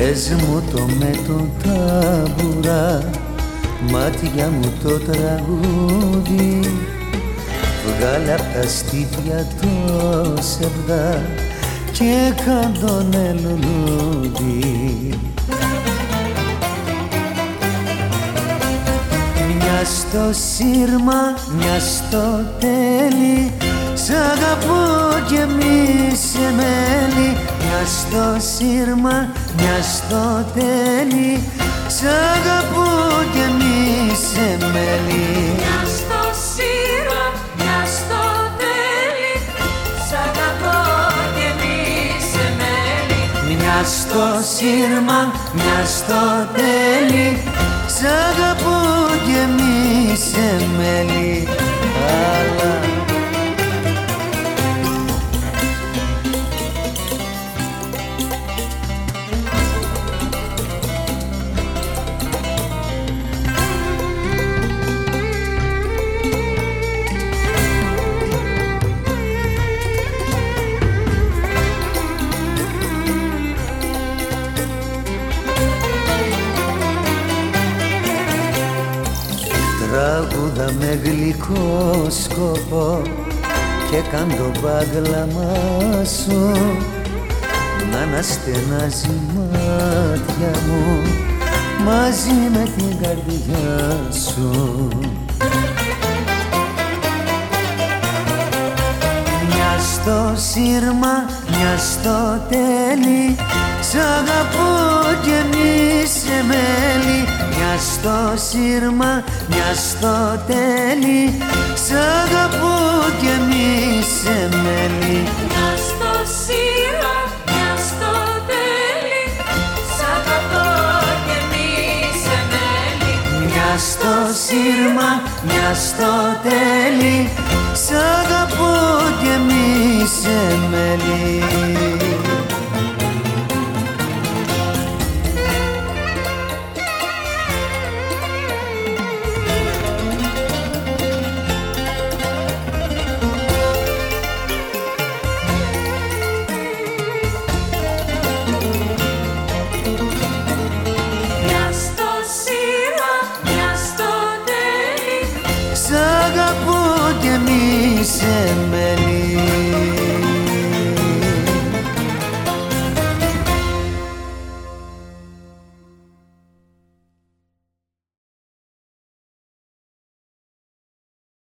Πες μου το με τον ταμπουρά Μάτια μου το τραγούδι. Βγάλε απ' τα στήθια το σεβδά Και καντώνε λουλούδι Μια στο σύρμα, μια στο τέλει Σ' αγαπώ και μη σε μέλη Μια στο σύρμα, μιας στο τέλει Σ' αγαπώ και μη σε μέλη Μιας στο σύρμα, μιας στο τέλει Σ' αγαπώ και μη σε μέλη Μιας στο σύρμα, μιας στο τέλει Σ' αγαπώ και μη σε μέλη Τραγούδα με γλυκό σκοπό και κάν το μπάγλαμά σου. Να αναστενάζει μάτια μου μαζί με την καρδιά σου. Μια στο σύρμα, μια στο τέλει Σ' αγαπώ και μη σε μέλη Μια στο σύρμα, μιας στο τέλει Σ' αγαπώ και μη σε μέλη. Μιας στο σύρμα, μιας στο τέλει Σ' αγαπώ και μη σε μέλη. Μιας στο σύρμα, μιας στο τέλει Σ' αγαπώ και μη σε μέλη in.